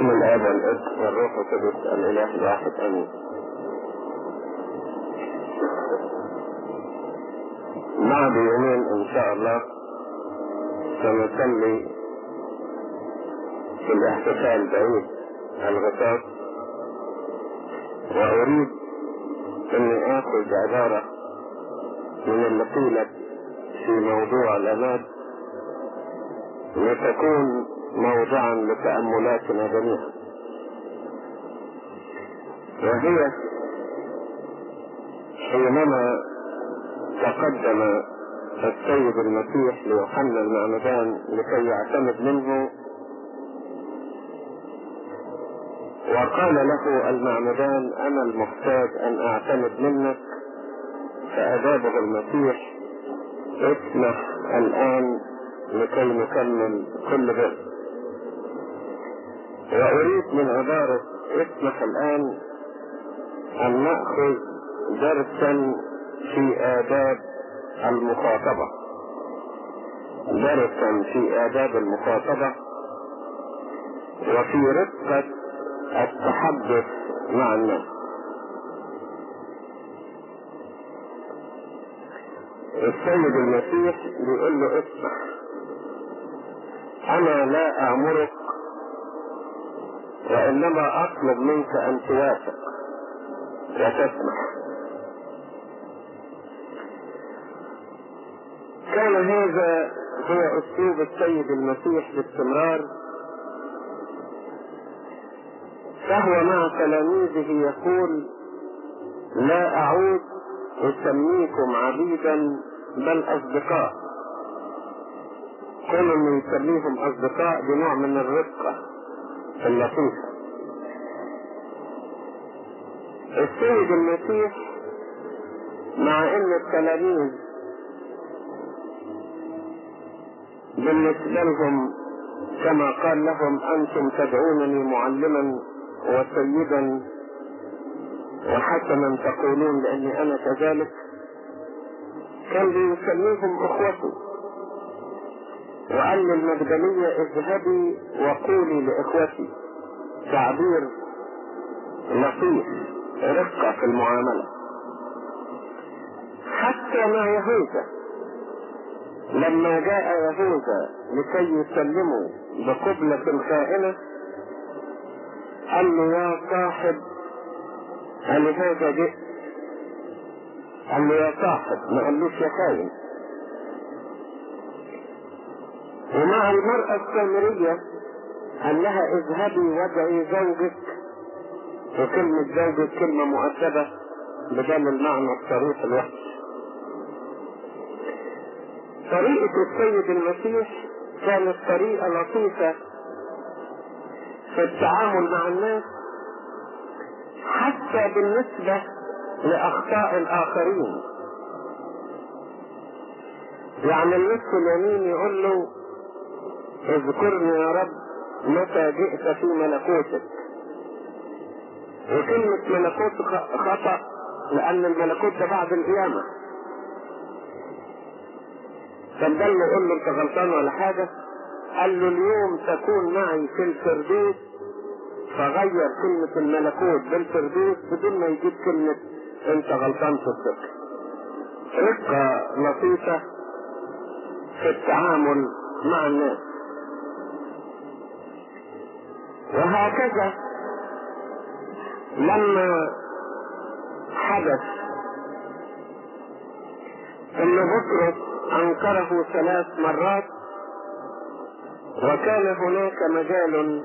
بسم الآب والابن والروح القدس الإله الواحد. آمين. بعد يومين إن شاء الله سنصلي في الاحتفال بعيد الغطاس وأريد اني آخذ عبارة من اللي قيلت في موضوع الاماد لتكون موضعا لتأملاتنا جميعا. وهي حينما تقدم السيد المسيح ليوحنا المعمدان لكي يعتمد منه وقال له المعمدان أنا المحتاج أن أعتمد منك. فأجابه المسيح اسمح الآن لكي نكمل كل بر واريد من عبارة اسمح الآن أن نأخذ درسا في آداب المخاطبة. درسا في آداب المخاطبة. وفي رقة التحدث مع الناس. السيد المسيح بيقول له اسمح أنا لا أمرك وإنما أطلب منك أن توافق. وتسمح كان هذا هو أسلوب السيد المسيح باستمرار. فهو مع تلاميذه يقول لا أعود أسميكم عبيدا بل أصدقاء. كل انه يسميهم أصدقاء بنوع من الرقة اللطيفة السيد المسيح مع إن التلاميذ بالنسبة لهم كما قال لهم أنتم تدعونني معلما وسيدا وحسنا تقولون لاني أنا كذلك كان بيسميهم اخوته وقال للمجدلية اذهبي وقولي لإخوتي. تعبير لطيف رقة في المعاملة. حتى مع يهوذا لما جاء يهوذا لكي يسلموا بقبلة خائنة قال له يا صاحب ألهذا جئت قال له يا صاحب ما قالوش يا خاين ومع المرأة السامرية قال لها اذهبي وادعي زوجك. وكلمة زوجك كلمة مؤدبة بدل المعنى الصريح الوحش. طريقة السيد المسيح كانت طريقة لطيفة في التعامل مع الناس حتى بالنسبة لأخطاء الآخرين. يعني النص اليمين يقول له اذكرني يا رب متى جئت في ملكوتك؟ وكلمة ملكوت خطأ لأن الملكوت ده بعد القيامة. فده اللي يقول له انت غلطان ولا حاجة؟ قال له اليوم تكون معي في الفردوس فغير كلمة الملكوت بالفردوس بدون ما يجيب كلمة انت غلطان في الفكر رقة لطيفة في التعامل مع الناس. وهكذا. لما حدث إن بطرس أنكره ثلاث مرات وكان هناك مجال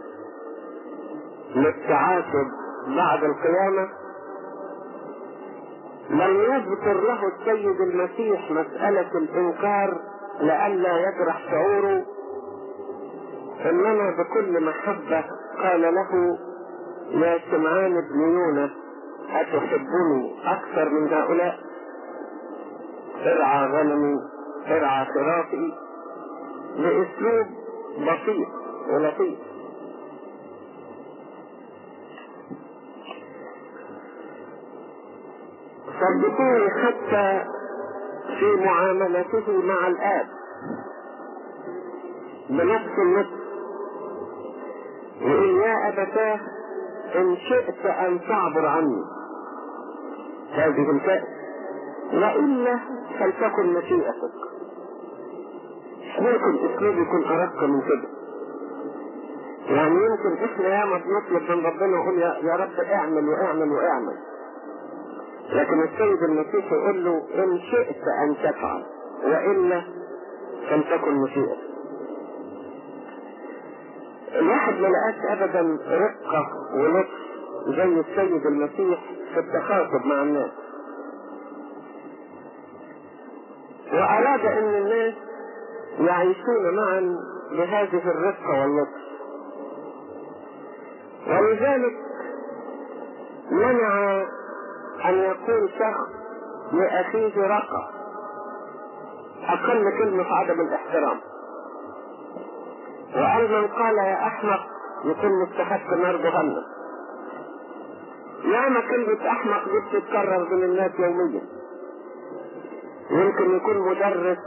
للتعاتب بعد القيامة لم يذكر له السيد المسيح مسألة الإنكار لئلا يجرح شعوره إنما بكل محبة قال له يا سمعان بن يونس أتحبني أكثر من هؤلاء؟ ارعى غنمي ارعى خرافي بأسلوب بسيط ولطيف. صدقوني حتى في معاملته مع الآب. بنفس النصف يقول يا أبتاه إن شئت أن تعبر عني. هذه الكأس وإلا فلتكن مشيئتك ممكن أسلوب يكون أرق من كده يعني يمكن إحنا ياما بنطلب من ربنا ونقول يا, رب اعمل واعمل واعمل. لكن السيد المسيح يقول له إن شئت أن تفعل والا فلتكن مشيئتك الواحد ما لقاش ابدا رقة ولطف زي السيد المسيح في التخاطب مع الناس. وأراد إن الناس يعيشون معا بهذه الرقة واللطف ولذلك منع أن يكون شخص لأخيه رقة أقل كلمة عدم الاحترام. وقال من قال يا أحمق يكون مستحق نار جهنم ياما كلمة أحمق دي بتتكرر بين الناس يوميا يمكن يكون مدرس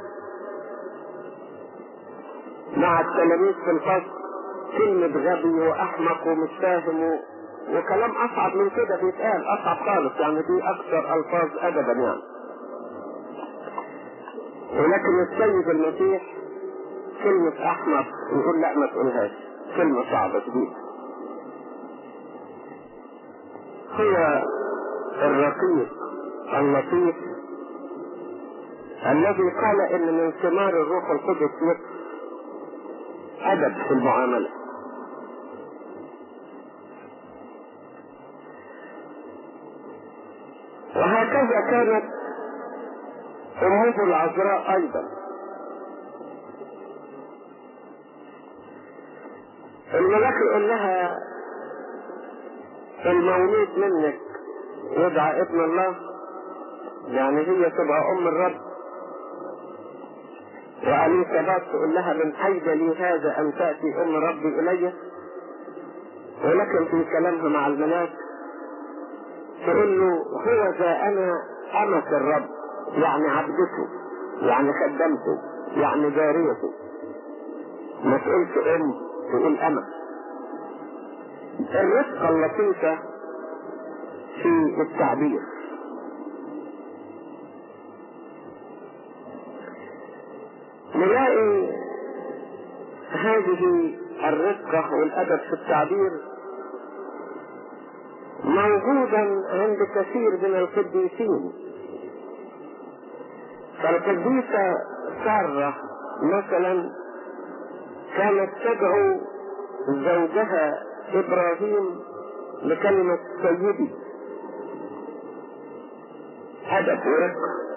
مع التلاميذ في الفصل كلمة غبي وأحمق ومش فاهم. وكلام أصعب من كده بيتقال أصعب خالص يعني دي أكثر ألفاظ أدبا يعني ولكن السيد المسيح كلمة أحمق يقول لا ما تقولهاش. كلمة صعبة جديدة هو الرقيق اللطيف الذي قال إن من ثمار الروح القدس مثل أدب في المعاملة. وهكذا كانت أمه العذراء أيضا. الملاك يقول لها المولود منك يدعى ابن الله. يعني هي تبقى أم الرب. وأليسابات تقول لها من أين لي هذا أن تأتي أم ربي إلي؟ ولكن في كلامها مع الملاك تقول له هو ذا أنا أمة الرب. يعني عبدته يعني خدمته يعني جاريته. ما تقولش أم. تقول أمة الرفقة اللطيفة في التعبير. نلاقي هذه الرقة والأدب في التعبير موجودا عند كثير من القديسين. فالقديسة سارة مثلا كانت تدعو زوجها إبراهيم بكلمة سيدي. أدب ورقة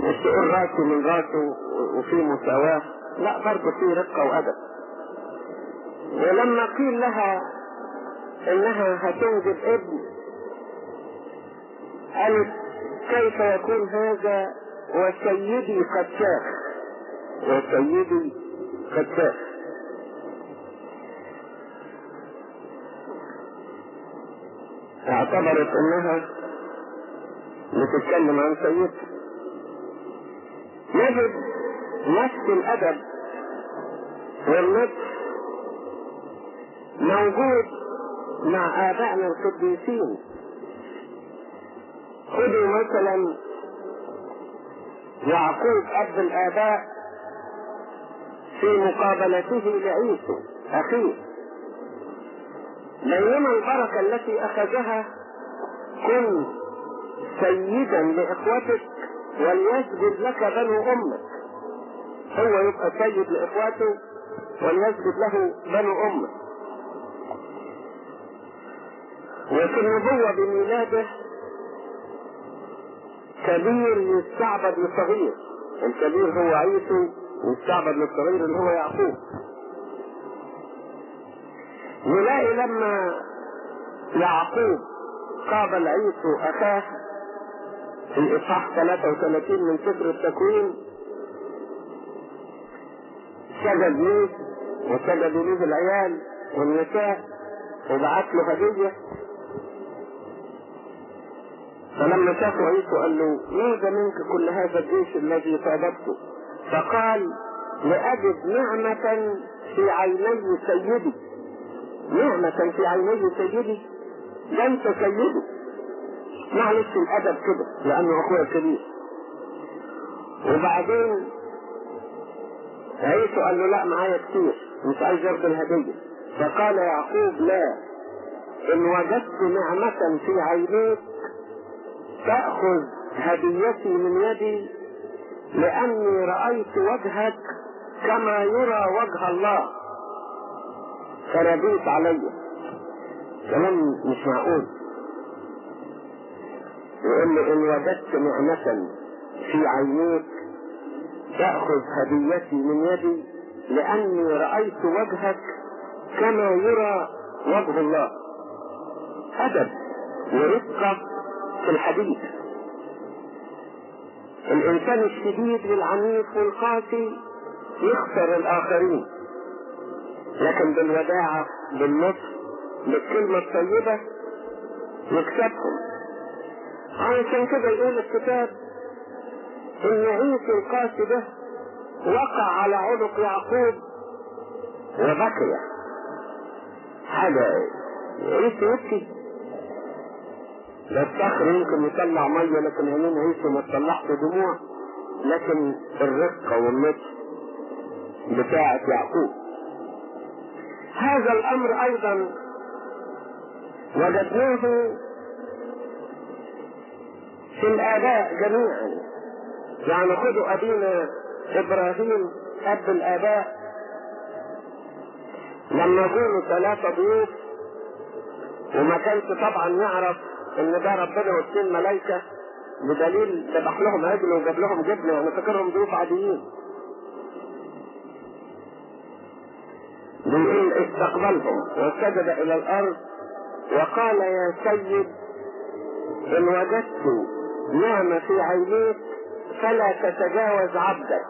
مش تقول راسي من راسه وفي مساواة. لا برضه في رقة وأدب. ولما قيل لها إنها هتنجب ابن قالت كيف يكون هذا وسيدي قد شاخ؟ وسيدي قد شاخ اعتبرت انها بتتكلم عن سيدها نجد نفس الادب والنفس موجود مع آبائنا القديسين. خذوا مثلا يعقوب أب الآباء في مقابلته لعيسو أخيه بينما البركة التي أخذها. كن سيدا لإخوتك وليسجد لك بنو أمك. هو يبقى سيد لإخواته وليسجد له بنو أمك وفي النبوة بميلاده كبير يستعبد لصغير الكبير هو عيسو يستعبد للصغير اللي هو يعقوب. نلاقي لما يعقوب قابل عيسو اخاه في الاصحاح 33 من سفر التكوين سجد ليه وسجدوا ليه العيال والنساء وبعت له هدية. فلما شافوا عيسو قال له ماذا منك كل هذا الجيش الذي طابته فقال لأجد نعمة في عيني سيدي. نعمة في عيني سيدي؟ ليس سيدي. معلش الأدب كده لأنه أخويا كبير وبعدين عيسو قال له لا معايا كتير مش عايز يرضي الهدية. فقال يعقوب لا. إن وجدت نعمة في عينيك تأخذ هديتي من يدي لأني رأيت وجهك كما يرى وجه الله. فرديت علي. كلام مش معقول يقول لي إن وجدت نعمة في عينيك تأخذ هديتي من يدي لأني رأيت وجهك كما يرى وجه الله. أدب ورقة في الحديث. الإنسان الشديد والعنيف والقاسي يخسر الآخرين. لكن بالوداعة باللطف بالكلمة الطيبة يكسبهم علشان كده يقول الكتاب إن عيسى القاسي ده وقع على عنق يعقوب وبكي. حاجة عيسى يبكي. ده الصخر يمكن يطلع مية لكن عينين عيسى ما تطلعش دموع. لكن الرقة واللطف بتاعة يعقوب. هذا الأمر أيضا وجدناه في الآباء جميعا. يعني خذوا أبينا إبراهيم أب الآباء. لما جوله ثلاثة ضيوف وما كانش طبعا يعرف إن ده ربنا واثنين ملايكة بدليل ذبح لهم عجل وجاب لهم جبنة يعني فاكرهم ضيوف عاديين. بيقول استقبلهم وسجد إلى الأرض وقال يا سيد إن وجدت نعمة في عينيك فلا تتجاوز عبدك.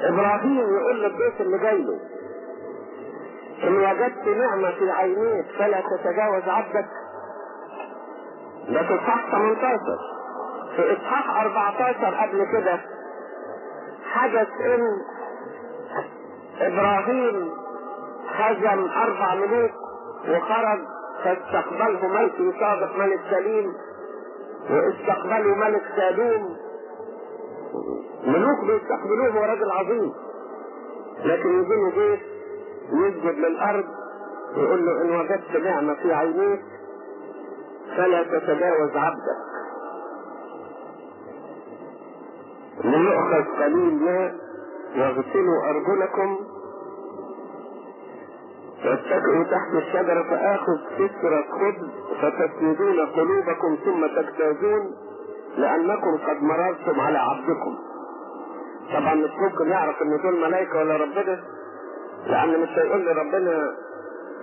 إبراهيم يقول للضيف اللي جاي له إن وجدت نعمة في عينيك فلا تتجاوز عبدك. ده في اصحاح 18 في إصحاح 14 قبل كده حدث إن إبراهيم هزم أربع ملوك وخرج فاستقبله ملك صادق ملك سليم واستقبلوا ملك سادوم ملوك بيستقبلوه هو راجل عظيم. لكن يجي له ضيف يسجد للأرض ويقول له إن وجدت نعمة في عينيك فلا تتجاوز عبدك ليؤخذ قليل ماء واغسلوا أرجلكم. واتكئوا تحت الشجرة فآخذ كسرة خبز فتسندون قلوبكم ثم تجتازون لأنكم قد مررتم على عبدكم. طبعا مش ممكن يعرف ان دول ملائكة ولا ربنا لأن مش هيقول لي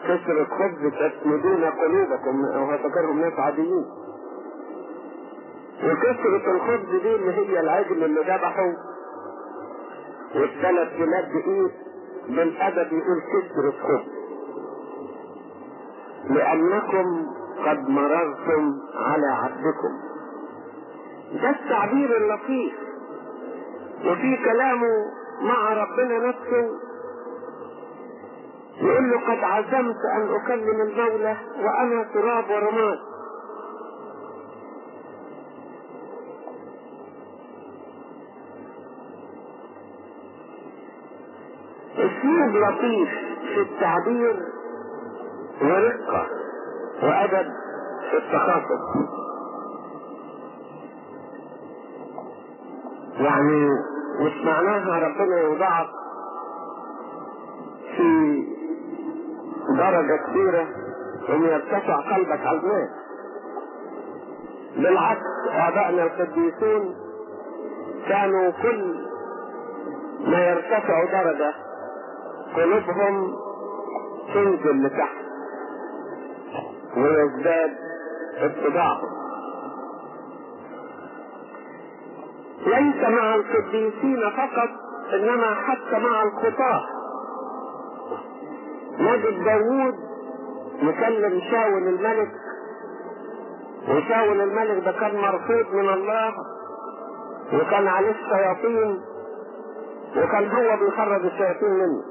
ربنا كسرة خبز تسندون قلوبكم أو هفكرهم ناس عاديين. وكسرة الخبز دي اللي هي العجل اللي ذبحه والثلاث بلاد دقيق بالأدب يقول كسرة خبز لأنكم قد مررتم على عبدكم. ده التعبير اللطيف. وفي كلامه مع ربنا نفسه يقول له قد عزمت أن أكلم المولى وأنا تراب ورماد. اسلوب لطيف في التعبير ورقة وأدب في التخاطب. يعني مش معناها ربنا يوضعك في درجة كبيرة إن يرتفع قلبك على الناس بالعكس آبائنا القديسون كانوا كل ما يرتفع درجة قلوبهم تنزل لتحت ويزداد اتباعهم. ليس مع القديسين فقط إنما حتى مع الخطاة. نجد داوود يكلم شاول الملك وشاول الملك ده كان مرفوض من الله وكان عليه الشياطين وكان هو بيخرج الشياطين منه.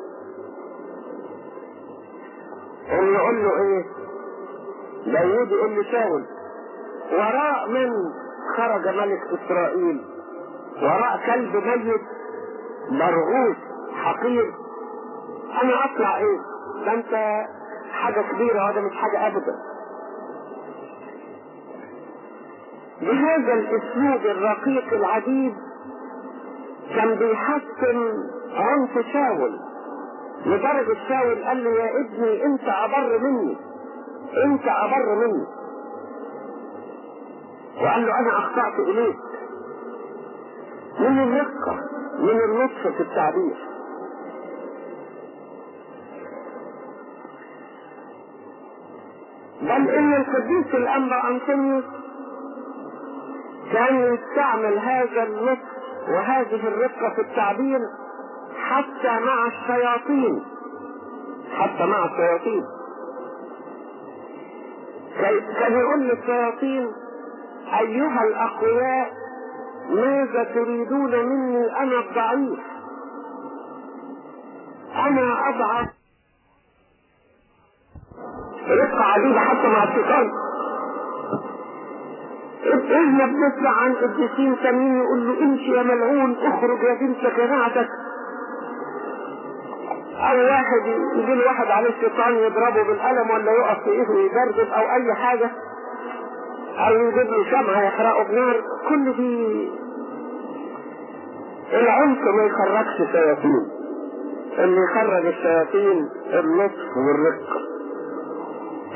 اللي يقول له إيه؟ داوود يقول له شاول وراء من خرج ملك إسرائيل؟ وراء كلب ميت مرغوب حقير. أنا أطلع إيه؟ ده انت حاجة كبيرة وهذا مش حاجة أبدا. بهذا الأسلوب الرقيق العجيب كان بيحسن عنف شاول. لدرجة شاول قال له يا ابني أنت أبر مني أنت أبر مني. وقال له أنا أخطأت إليك. من الرقة من اللطف في التعبير. بل ان القديس الانبا انطونيوس كان يستعمل هذا اللطف وهذه الرقة في التعبير حتى مع الشياطين. حتى مع الشياطين. كان يقول للشياطين أيها الأقوياء ماذا تريدون مني؟ أنا الضعيف أنا أضعف رقة عجيبة حتى مع الشيطان. إحنا بنسمع عن قديسين تانيين يقول له امشي يا ملعون اخرج يا بنت جماعتك أو واحد يجي له واحد عليه الشيطان يضربه بالقلم ولا يقف في ايده يدردب أو اي حاجة. أو يجيب له شمعة يحرقه بنار. كل دي العنف ما يخرجش شياطين اللي يخرج الشياطين اللطف والرقة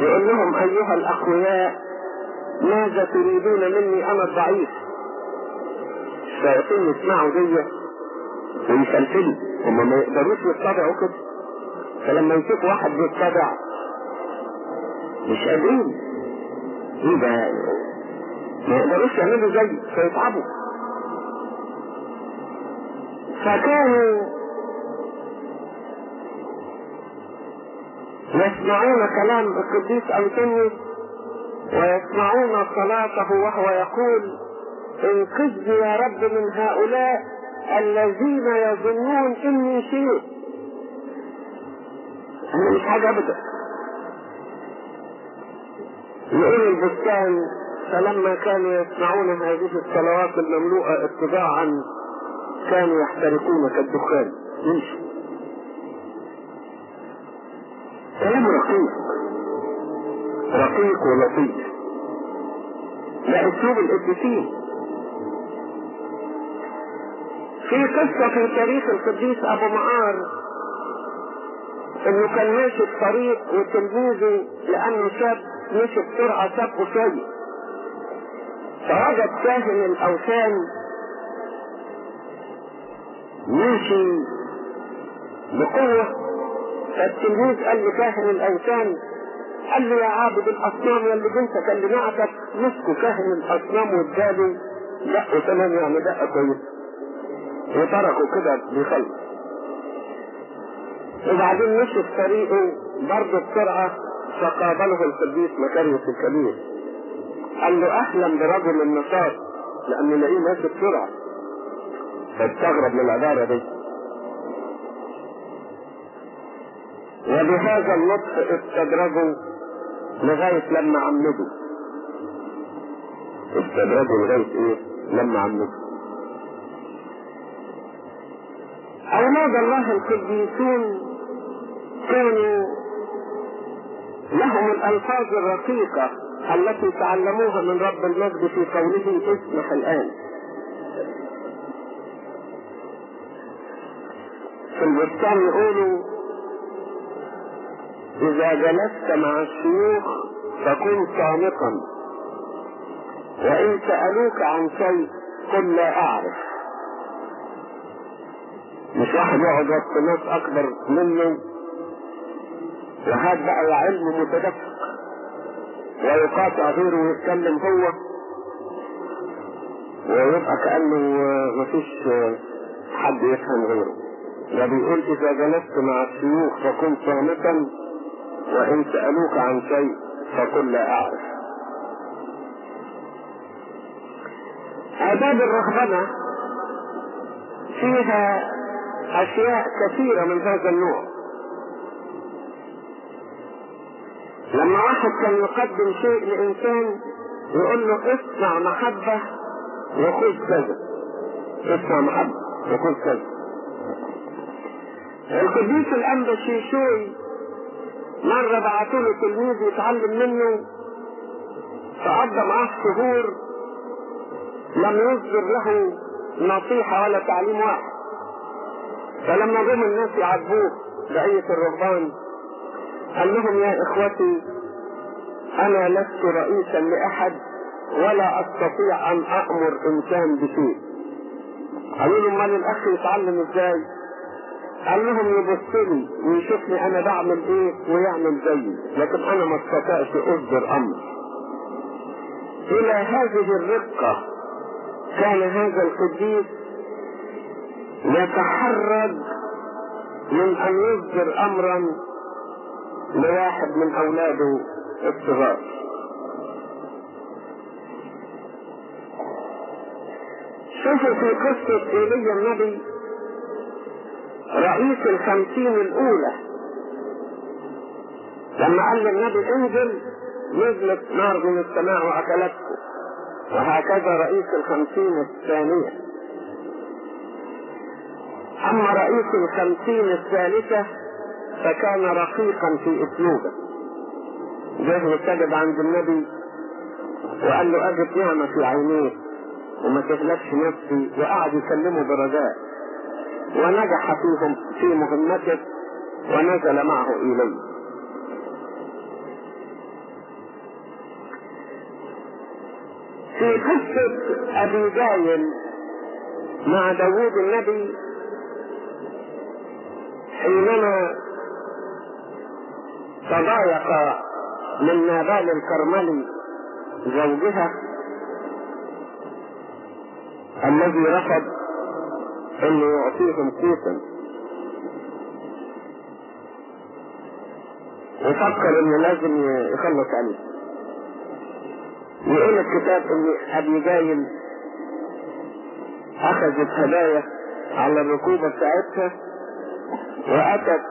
يقول لهم أيها الأقوياء ماذا تريدون مني؟ أنا الضعيف. الشياطين يسمعوا دي ويسلسلوا هما ما يقدروش يتبعوا كده. فلما يشوف واحد بيتبع مش قادرين. إيه ما يقدروش يعملوا زي فيتعبوا. فكانوا يسمعون كلام القديس أنطونيوس ويسمعون صلاته وهو يقول انقذني يا رب من هؤلاء الذين يظنون إني شيء. أنا مش حاجة أبدا. يقول البستان فلما كانوا يسمعون هذه الصلوات المملوءة اتباعا كانوا يحترقون كالدخان. يمشوا كلام رقيق. رقيق ولطيف. ده اسلوب القديسين في قصة في تاريخ القديس أبو معار إنه كان ماشي في طريق وتلميذه لأنه شاب مشي بسرعة سابه شوية فوجد كاهن الأوثان ماشي بقوة. فالتلميذ قال لكاهن الأوثان. قال له يا عابد الأصنام يا اللي بنتك اللي معتك. مسكوا كاهن الأصنام واداله دقوا تمام يعني دقه كويسه وتركوا كده بيخلص وبعدين مشي في طريقه برضه بسرعة فقابله القديس مكاريوس الكبير. قال له أهلا برجل النشاط لأنه لاقيه ماشي بسرعة. فاستغرب من العبارة دي. وبهذا اللطف استدرجوا لغاية لما عمدوا استدرجوا لغاية إيه؟ لما عمدوا أولاد الله القديسون كانوا لهم الألفاظ الرقيقة التي تعلموها من رب المجد في قوله اسمح الآن. في البستان يقولوا إذا جلست مع الشيوخ فكن صامتا وإن سألوك عن شيء قل لا أعرف. مش واحد يقعد وسط ناس أكبر منه؟ وهذا بقى علم متدفق. ويقاطع غيره ويتكلم هو. ويبقى كأنه مفيش حد يفهم غيره. ده بيقول إذا جلست مع الشيوخ فكن صامتا وإن سألوك عن شيء فقل لا أعرف. آداب الرهبنة فيها أشياء كثيرة من هذا النوع. لما واحد كان يقدم شيء لإنسان يقول له اصنع محبة وخذ كذا. اصنع محبة وخذ كذا. القديس الأنبا شيشوي مرة بعتوا له تلميذ يتعلم منه. فقضى معاه شهور. لم يصدر له نصيحة ولا تعليم واحد. فلما جم الناس يعاتبوه بقية الرهبان قال لهم يا إخوتي أنا لست رئيسا لأحد ولا أستطيع أن أمر إنسان بشيء. قالوا له أمال الأخ يتعلم إزاي؟ قال لهم يبص لي ويشوفني أنا بعمل إيه ويعمل زيي لكن أنا ما استطعش أصدر أمر. إلى هذه الرقة كان هذا القديس يتحرج من أن يصدر امرا لواحد من أولاده الصغار. شوفوا في قصة إيليا النبي رئيس الخمسين الأولى. لما قال للنبي انزل نزلت نار من السماء وأكلته. وهكذا رئيس الخمسين الثانية. أما رئيس الخمسين الثالثة فكان رقيقا في أسلوبه. جه وسجد عند النبي وقال له اجد نعمة في عينيك وما تغلبش نفسي وقعد يكلمه برجاء. ونجح فيهم في مهمته ونزل معه اليه في قصة أبي جايل مع داوود النبي حينما تضايق من نابال الكرملي زوجها الذي رفض أنه يعطيهم قوتا. وفكر إنه لازم يخلص عليه. يقول الكتاب إن أبي جايل أخذت هدايا على الركوبة بتاعتها وأتت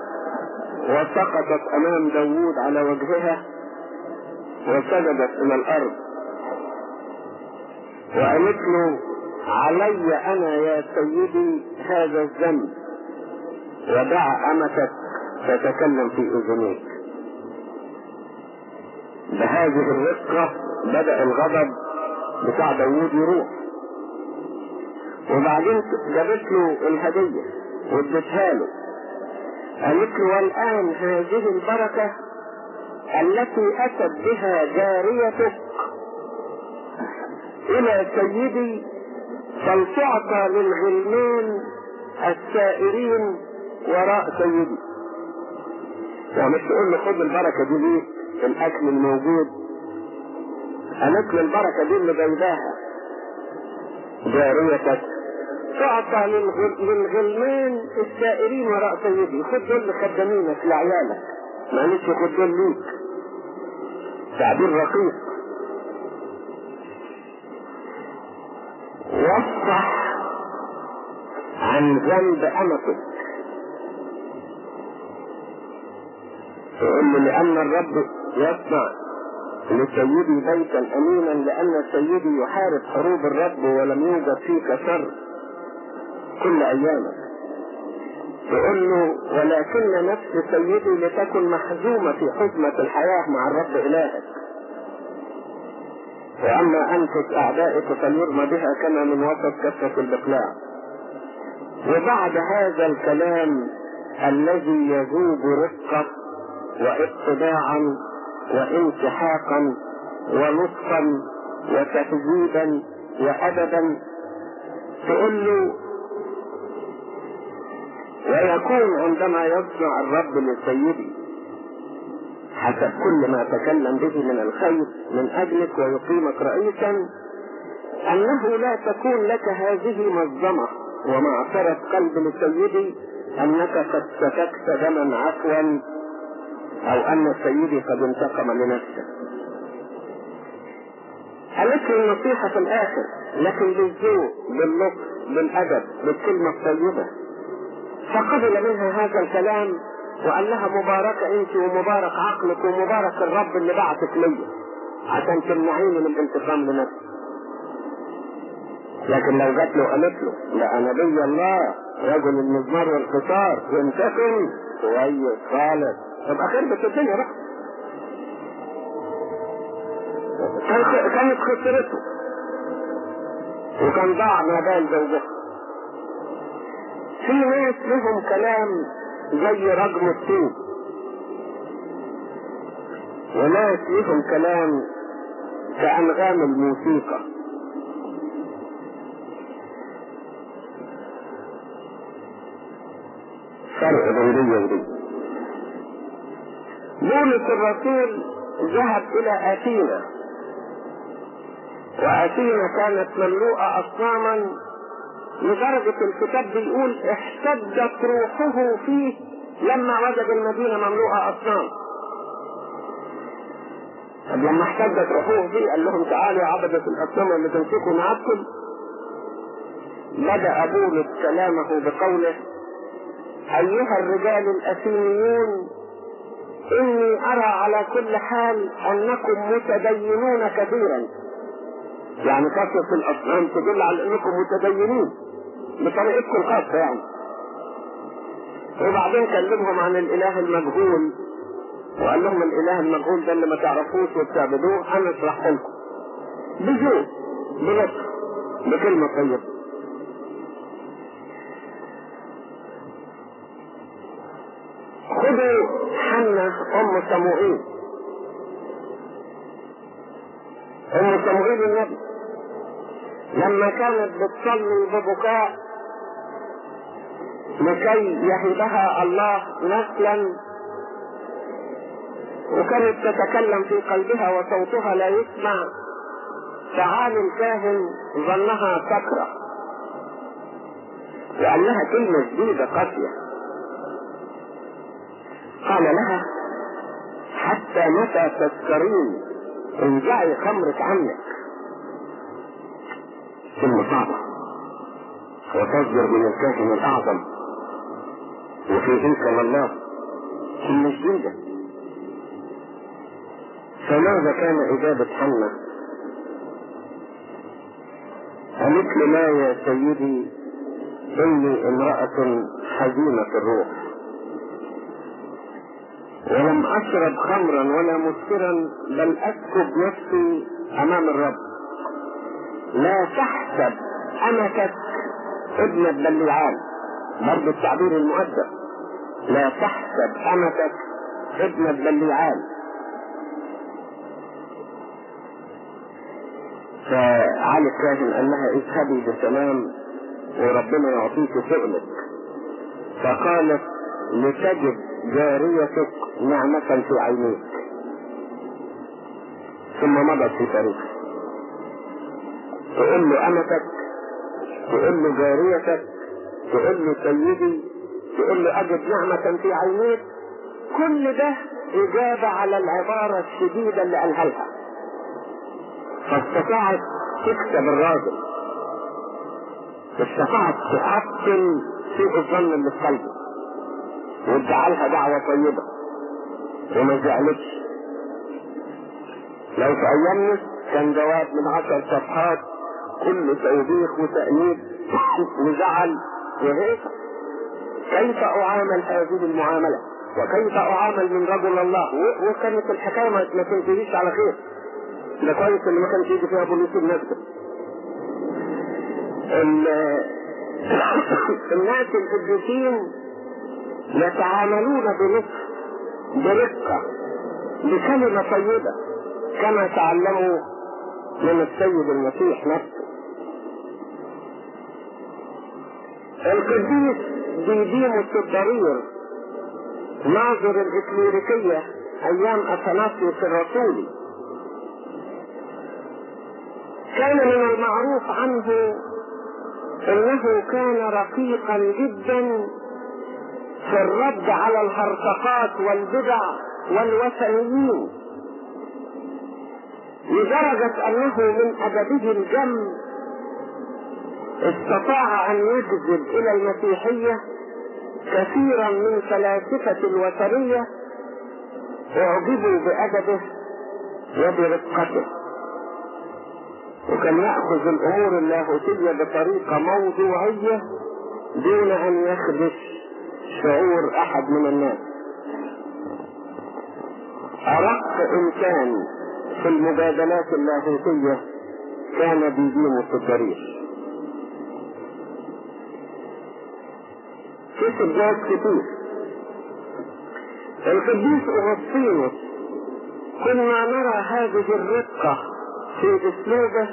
وسقطت أمام داوود على وجهها وسجدت إلى الأرض. وقالت له علي أنا يا سيدي هذا الذنب ودع أمتك تتكلم في أذنيك. بهذه الرقة بدأ الغضب بتاع داوود يروح. وبعدين جابت له الهدية وادتها له. قالت له والآن هذه البركة التي أتت بها جاريتك إلى سيدي فلتعطى للغلمان السائرين وراء سيدي. يعني مش تقول له خد البركة دي ليه؟ الأكل الموجود. قالت له البركة دي اللي جايباها جاريتك. تعطى للغلمان السائرين وراء سيدي. خد دول لخدامينك لعيالك. معلش خد دول ليك. تعبير رقيق. عن ذنب أمتك. تقول لأن الرب يصنع لسيدي بيتا أمينا لأن سيدي يحارب حروب الرب ولم يوجد فيك شر كل أيامك. تقول له ولكن نفس سيدي لتكن محزومة في حزمة الحياة مع الرب إلهك. وأما أنفس أعدائك فليرمى بها كما من وسط كفة البقلاع. وبعد هذا الكلام الذي يذوب رقة واتباعا وانسحاقا ولطفا وتهذيبا وأدبا تقول له ويكون عندما يصنع الرب لسيدي حسب كل ما تكلم به من الخير من أجلك ويقيمك رئيسا أنه لا تكون لك هذه مظلمه ومعصرة قلب لسيدي أنك قد سفكت دما عفوا أو أن سيدي قد انتقم لنفسه. قالت له النصيحة في الآخر؟ لكن بالذوق باللطف بالأدب بالكلمة الطيبة. فقبل منها هذا الكلام وقال لها مباركة أنت ومبارك عقلك ومبارك الرب اللي بعتك ليا عشان تمنعيني من الانتقام لنفسي لكن لو جات له قالت له لا نبي الله رجل المزمار والقصار ينتقم كويس خالص. يبقى خربت الدنيا بقى. كانت خسرته. وكان ضاع ما بال زوجها في ناس لهم كلام زي رجم الطوب. وناس لهم كلام كأنغام الموسيقى. فرق بين دي ودي بولس الرسول ذهب إلى أثينا. وأثينا كانت مملوءة أصناما لدرجة الكتاب بيقول احتجت روحه فيه لما وجد المدينة مملوءة أصنام. طب لما احتجت روحه فيه قال لهم تعالوا يا عبدة الأصنام اللي تمسكوا معاكم. بدأ بولس كلامه بقوله أيها الرجال الأثينيون إني أرى على كل حال أنكم متدينون كثيرا. يعني كثرة الأصنام تدل على أنكم متدينين. بطريقتكم الخاصة يعني. وبعدين كلمهم عن الإله المجهول. وقال لهم الإله المجهول ده اللي ما تعرفوش وتعبدوه أنا أشرحه لكم. بجوز بلطف بكلمة طيبة. خذوا حنة أم سموئيل. أم سموئيل النبي. لما كانت بتصلي ببكاء لكي يهبها الله نسلا وكانت تتكلم في قلبها وصوتها لا يسمع. فعالي الكاهن ظنها سكرة لها كلمة جديدة قاسية. قال لها حتى متى تسكرين انزعي خمرك عنك؟ كلمة صعبة وتصدر من الكاهن الأعظم. وفي هيكل الله كلمة جديدة فماذا كان إجابة؟ قالت له لا يا سيدي إني امرأة حزينة الروح. ولم أشرب خمرا ولا مسكرا بل أسكب نفسي أمام الرب. لا تحسب أمتك ابنة بليعان برضه التعبير المؤدب. لا تحسب أمتك ابنة بليعان فعلي الكاهن قال لها اذهبي بسلام وربنا يعطيك شغلك فقالت لتجد جاريتك نعمة في عينيك. ثم مضت في طريقها تقول له أمتك تقول له جاريتك تقول له سيدي تقول له أجد نعمة في عينيك. كل ده إجابة على العبارة الشديدة اللي قالها. لها فاستطاعت تكسب الراجل. استطاعت تحسن سوء الظن اللي في قلبه. وادعى لها دعوة طيبة. وما زعلتش. لو في كان جواب من عشر صفحات. كله توبيخ وتأنيب. وزعل. وهيك كيف أعامل هذه المعاملة؟ وكيف أعامل من رجل الله؟ وكانت الحكاية ما تنتهيش على خير. ده كويس اللي ما كانش يجي فيها بوليس النجدة الناس القديسين يتعاملون بلطف برقة بكلمة طيبة كما تعلموا من السيد المسيح نفسه. القديس ديديموس الضرير ناظر الإكليريكية أيام أثناسيوس الرسولي كان من المعروف عنه إنه كان رقيقا جدا في الرد على الهرطقات والبدع والوثنيين. لدرجة أنه من أدبه الجم استطاع أن يجذب إلى المسيحية كثيرا من فلاسفة الوثنية أعجبوا بأدبه وبرقته. وكان يأخذ الأمور اللاهوتية بطريقة موضوعية دون أن يخدش شعور أحد من الناس. أرق إنسان في المجادلات اللاهوتية كان بيديموس الضرير كسب ناس كتير؟ القديس أغسطينوس كنا نرى هذه الرقة في أسلوبه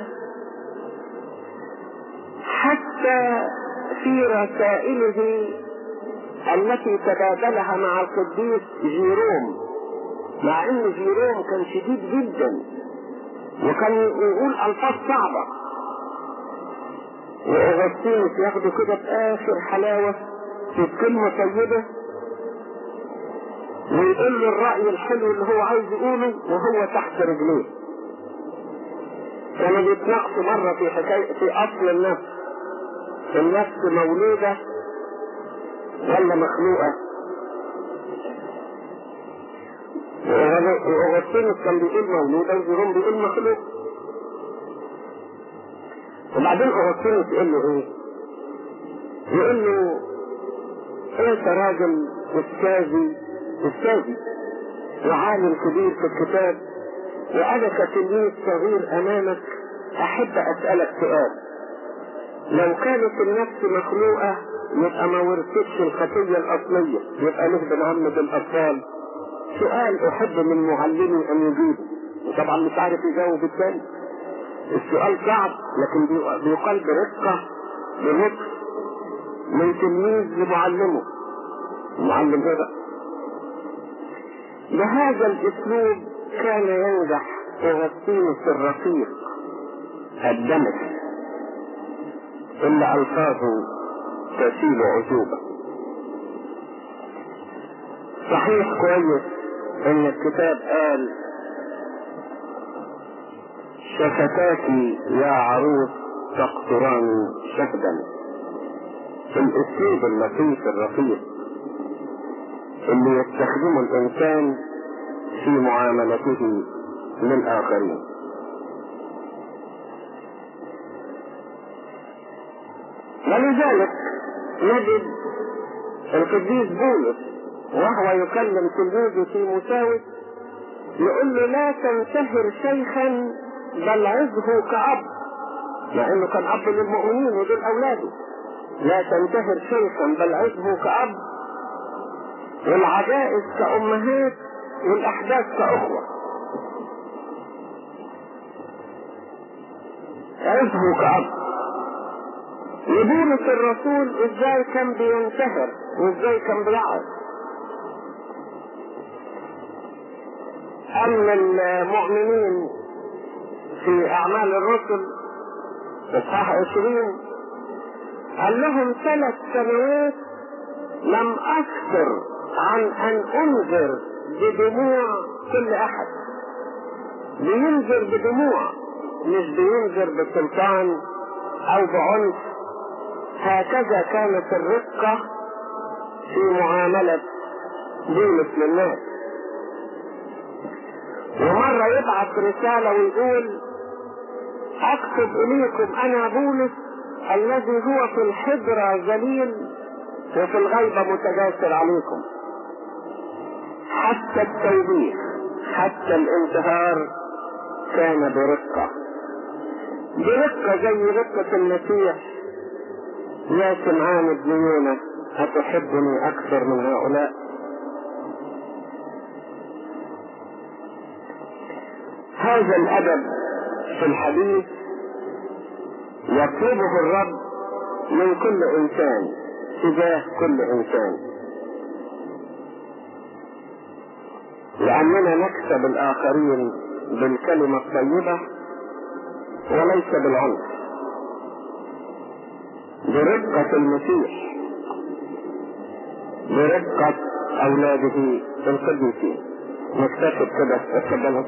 حتى في رسائله التي تبادلها مع القديس جيروم مع إن جيروم كان شديد جدا وكان يقول ألفاظ صعبة. واغسطينوس ياخده كده باخر حلاوة. في كلمه طيبة ويقول له الرأي الحلو اللي هو عايز يقوله وهو تحت رجليه. كانوا بيتناقشوا مرة في حكايه في أصل النفس. النفس مولودة ولا مخلوقة؟ وأغسطينوس كان بيقول مولودة وجيروم بيقول مخلوق. وبعدين أغسطينوس يقول له إيه؟ يقول له أنت راجل أستاذي أستاذي وعالم كبير في الكتاب وأنا كتلميذ صغير أمامك أحب أسألك سؤال. لو كانت النفس مخلوقة يبقى ما ورثتش الخطية الأصلية يبقى ليه بنعمد الأطفال سؤال أحب من معلمي أن يجيبه وطبعا مش عارف يجاوب الثاني السؤال صعب لكن بيقال برقة بلطف من تلميذ لمعلمه المعلم إيه بقى بهذا الأسلوب كان ينجح اغسطينوس الرقيق الدمج الا ألفاظه تسيل عجوبة. صحيح كويس إن الكتاب قال شفتاك يا عروس تقطران شهدا الأسلوب اللطيف الرقيق اللي يستخدمه الإنسان في معاملته للآخرين. ولذلك نجد القديس بولس وهو يكلم تلميذه في مساوس يقول له لا تنتهر شيخا بل عزه كأب مع إنه كان أب للمؤمنين ودول اولاده لا تنتهر شيخا بل عزه كأب. والعجائز كأمهات والأحداث كأخوة. عزه كأب. لبولس الرسول إزاي كان بينتهر وإزاي كان بيعظ أن المؤمنين في أعمال الرسل إصحاح 20 قال لهم ثلاث سنوات لم أكثر عن أن أنذر بدموع كل أحد. بينذر بدموع مش بينذر بسلطان أو بعنف. هكذا كانت الرقة في معاملة بولس للناس. ومرة يبعث رسالة ويقول أكتب إليكم أنا بولس الذي هو في الحجرة ذليل وفي الغيبة متجاسر عليكم. حتى التوبيخ حتى الانتهار كان برقة. برقة زي رقة المسيح. يا سمعان ابن يونس أتحبني أكثر من هؤلاء؟ هذا الأدب في الحديث يطلبه الرب من كل إنسان تجاه كل إنسان. لأننا نكسب الآخرين بالكلمة الطيبة وليس بالعنف. برقة المسيح برقة أولاده القديسين. نكتشف كده